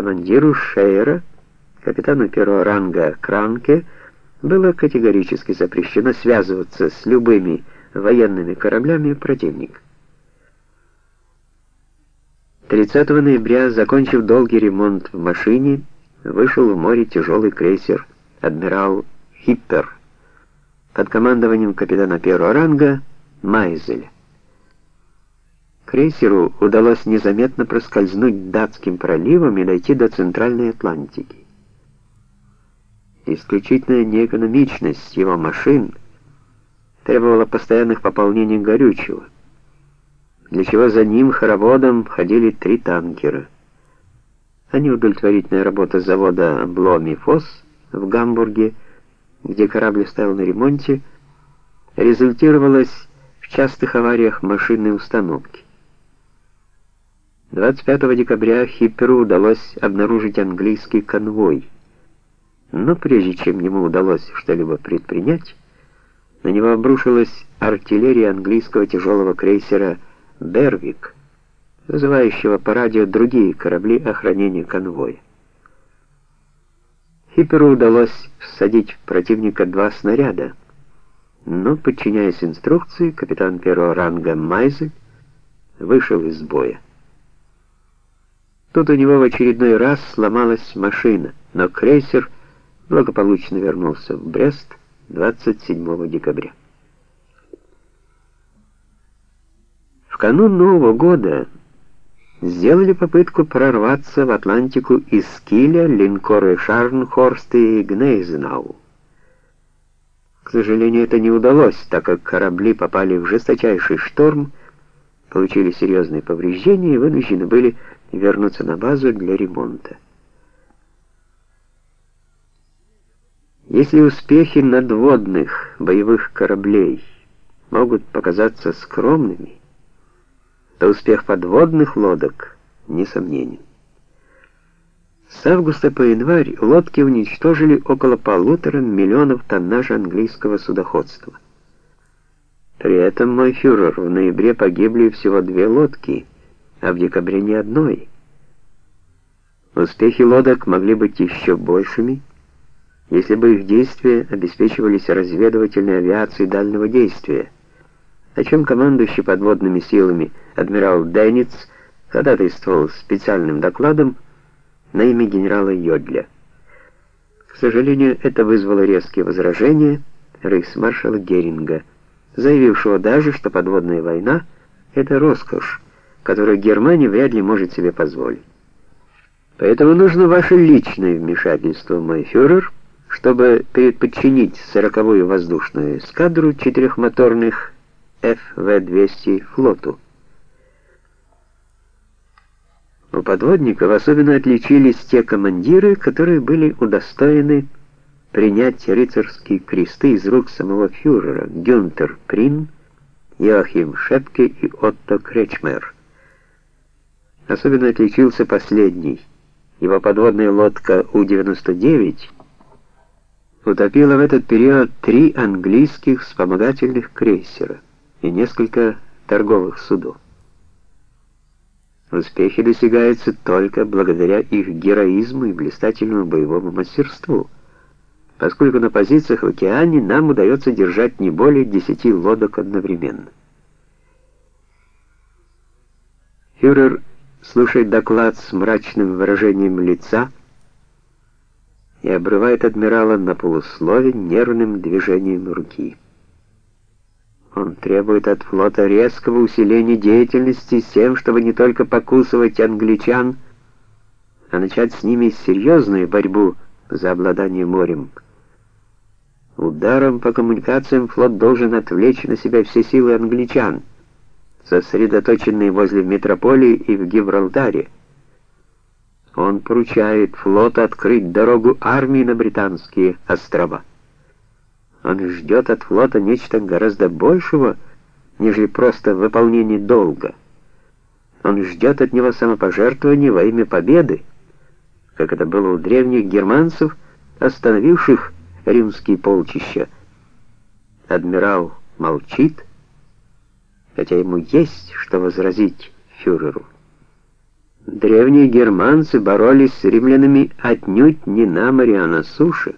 Командиру Шейера, капитану первого ранга Кранке, было категорически запрещено связываться с любыми военными кораблями противника. 30 ноября, закончив долгий ремонт в машине, вышел в море тяжелый крейсер «Адмирал Хиппер» под командованием капитана первого ранга Майзеля. Крейсеру удалось незаметно проскользнуть датским проливом и дойти до Центральной Атлантики. Исключительная неэкономичность его машин требовала постоянных пополнений горючего, для чего за ним хороводом ходили три танкера. А неудовлетворительная работа завода Бломи-Фосс в Гамбурге, где корабль стоял на ремонте, результировалась в частых авариях машинной установки. 25 декабря Хипперу удалось обнаружить английский конвой. Но прежде чем ему удалось что-либо предпринять, на него обрушилась артиллерия английского тяжелого крейсера «Бервик», вызывающего по радио другие корабли охранения конвоя. Хипперу удалось всадить в противника два снаряда, но, подчиняясь инструкции, капитан первого ранга Майзель вышел из боя. Тут у него в очередной раз сломалась машина, но крейсер благополучно вернулся в Брест 27 декабря. В канун Нового года сделали попытку прорваться в Атлантику из Киля линкоры Шарнхорст и Гнейзенау. К сожалению, это не удалось, так как корабли попали в жесточайший шторм, получили серьезные повреждения и вынуждены были вернуться на базу для ремонта. Если успехи надводных боевых кораблей могут показаться скромными, то успех подводных лодок несомненен. С августа по январь лодки уничтожили около полутора миллионов тоннажа английского судоходства. При этом, мой фюрер, в ноябре погибли всего две лодки, а в декабре ни одной. Успехи лодок могли быть еще большими, если бы их действия обеспечивались разведывательной авиацией дальнего действия, о чем командующий подводными силами адмирал Денниц ходатайствовал специальным докладом на имя генерала Йодля. К сожалению, это вызвало резкие возражения рейхсмаршала Геринга, заявившего даже, что подводная война — это роскошь, которую Германия вряд ли может себе позволить. Поэтому нужно ваше личное вмешательство, мой фюрер, чтобы предподчинить сороковую воздушную эскадру четырехмоторных ФВ-200 флоту. У подводников особенно отличились те командиры, которые были удостоены принять рыцарские кресты из рук самого фюрера Гюнтер Прин, Йоахим Шепке и Отто Кречмер. Особенно отличился последний. Его подводная лодка У-99 утопила в этот период три английских вспомогательных крейсера и несколько торговых судов. Успехи достигаются только благодаря их героизму и блистательному боевому мастерству, поскольку на позициях в океане нам удается держать не более десяти лодок одновременно. Фюрер слушает доклад с мрачным выражением лица и обрывает адмирала на полуслове нервным движением руки. Он требует от флота резкого усиления деятельности с тем, чтобы не только покусывать англичан, а начать с ними серьезную борьбу за обладание морем. Ударом по коммуникациям флот должен отвлечь на себя все силы англичан, сосредоточенные возле метрополии и в Гибралтаре. Он поручает флоту открыть дорогу армии на британские острова. Он ждет от флота нечто гораздо большего, нежели просто выполнение долга. Он ждет от него самопожертвования во имя победы, как это было у древних германцев, остановивших римские полчища. Адмирал молчит, хотя ему есть что возразить фюреру. Древние германцы боролись с римлянами отнюдь не на море, а на суше.